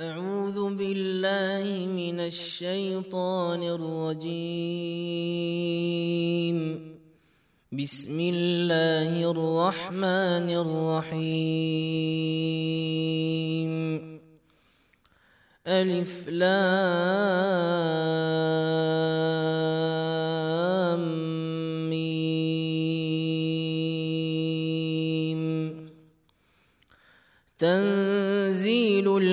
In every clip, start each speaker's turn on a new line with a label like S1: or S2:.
S1: أعوذ بالله من الشيطان الرجيم. بسم الله الرحمن الرحيم. ألف لام ميم. تنزيل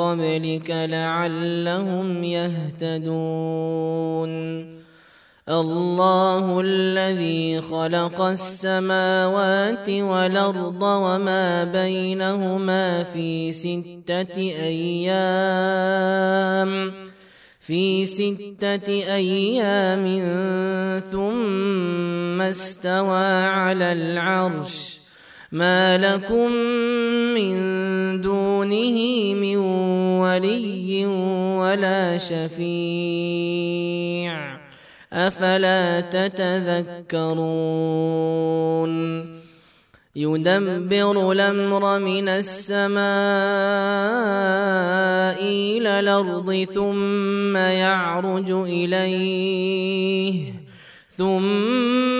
S1: قبلك لعلهم يهتدون. الله الذي خلق السماوات والأرض وما بينهما في ستة أيام. في ستة أيام ثم استوى على العرش. ما لكم من دونه من ولي ولا شفيع أفلا تتذكرون يدبر الأمر من السماء إلى الأرض ثم يعرج إليه ثم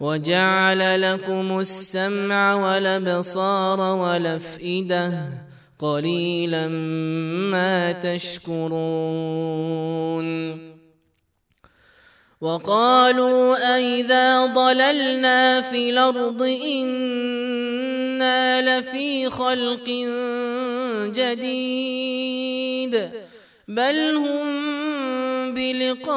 S1: وجعل لكم السمع والأبصار والأفئدة قليلا ما تشكرون. وقالوا أئذا ضللنا في الأرض إنا لفي خلق جديد. بل هم بلقاء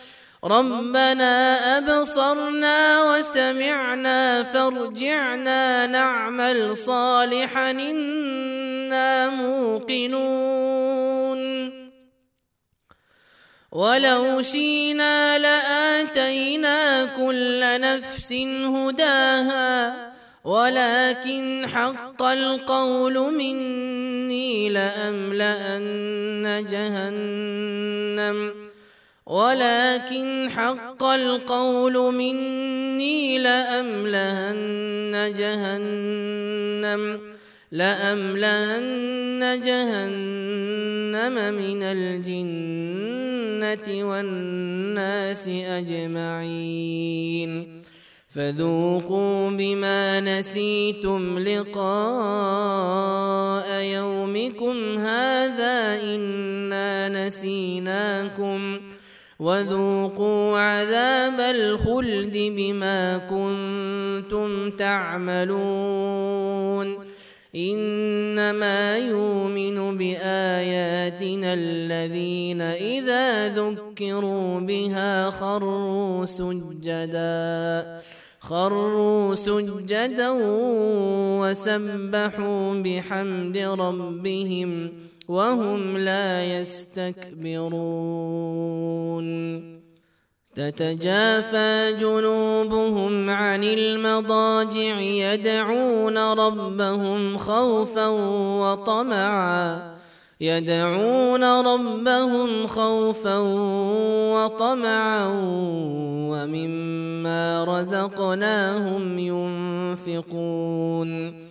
S1: ربنا أبصرنا وسمعنا فارجعنا نعمل صالحا إنا موقنون. ولو شينا لآتينا كل نفس هداها ولكن حق القول مني لأملأن جهنم. ولكن حق القول مني لأملأن جهنم لأملأن جهنم من الجنة والناس أجمعين. فذوقوا بما نسيتم لقاء يومكم هذا إنا نسيناكم. وذوقوا عذاب الخلد بما كنتم تعملون. إنما يؤمن بآياتنا الذين إذا ذكروا بها خروا سجدا خروا سجدا وسبحوا بحمد ربهم. وهم لا يستكبرون. تتجافى جنوبهم عن المضاجع يدعون ربهم خوفا وطمعا. يدعون ربهم خوفا وطمعا. ومما رزقناهم ينفقون.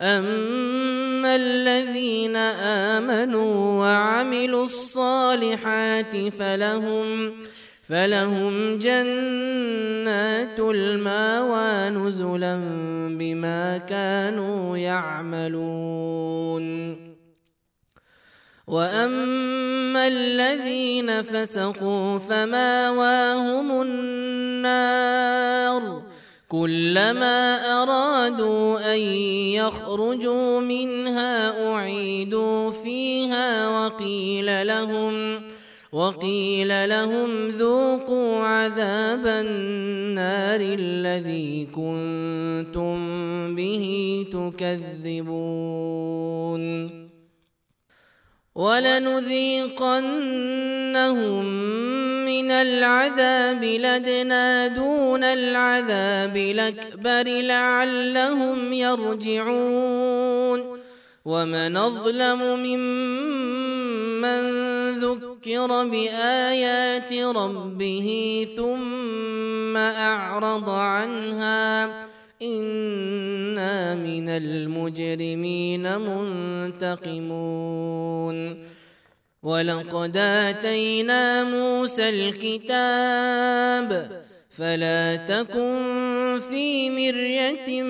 S1: اما الذين امنوا وعملوا الصالحات فلهم فلهم جنات الماوى نزلا بما كانوا يعملون واما الذين فسقوا فماواهم النار كلما أرادوا أن يخرجوا منها أعيدوا فيها وقيل لهم وقيل لهم ذوقوا عذاب النار الذي كنتم به تكذبون. ولنذيقنهم من العذاب لدنا دون العذاب الأكبر لعلهم يرجعون. ومن أظلم ممن ذكر بآيات ربه ثم أعرض عنها إنا من المجرمين منتقمون ولقد آتينا موسى الكتاب فلا تكن في مرية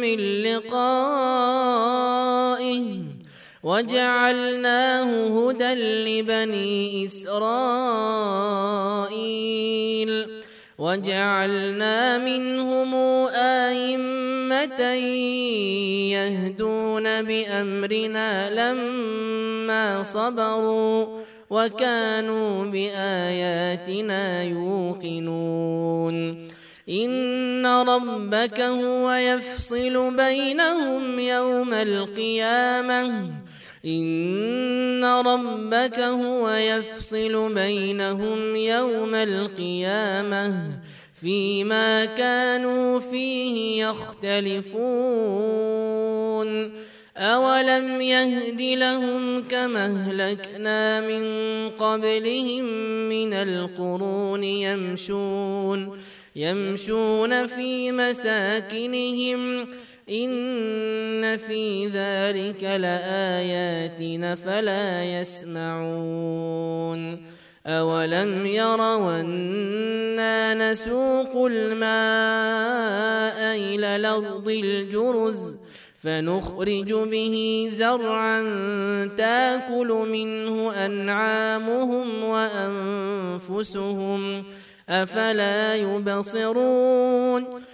S1: من لقائه وجعلناه هدى لبني إسرائيل وجعلنا منهم آئمة يهدون بأمرنا لما صبروا وكانوا بآياتنا يوقنون. إن ربك هو يفصل بينهم يوم القيامة. إن ربك هو يفصل بينهم يوم القيامة فيما كانوا فيه يختلفون أولم يهد لهم كما أهلكنا من قبلهم من القرون يمشون يمشون في مساكنهم إن في ذلك لآيات فلا يسمعون. أولم يروا أنا نسوق الماء إلى الأرض الجرز فنخرج به زرعا تأكل منه أنعامهم وأنفسهم أفلا يبصرون.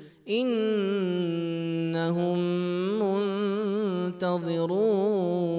S1: إنهم منتظرون.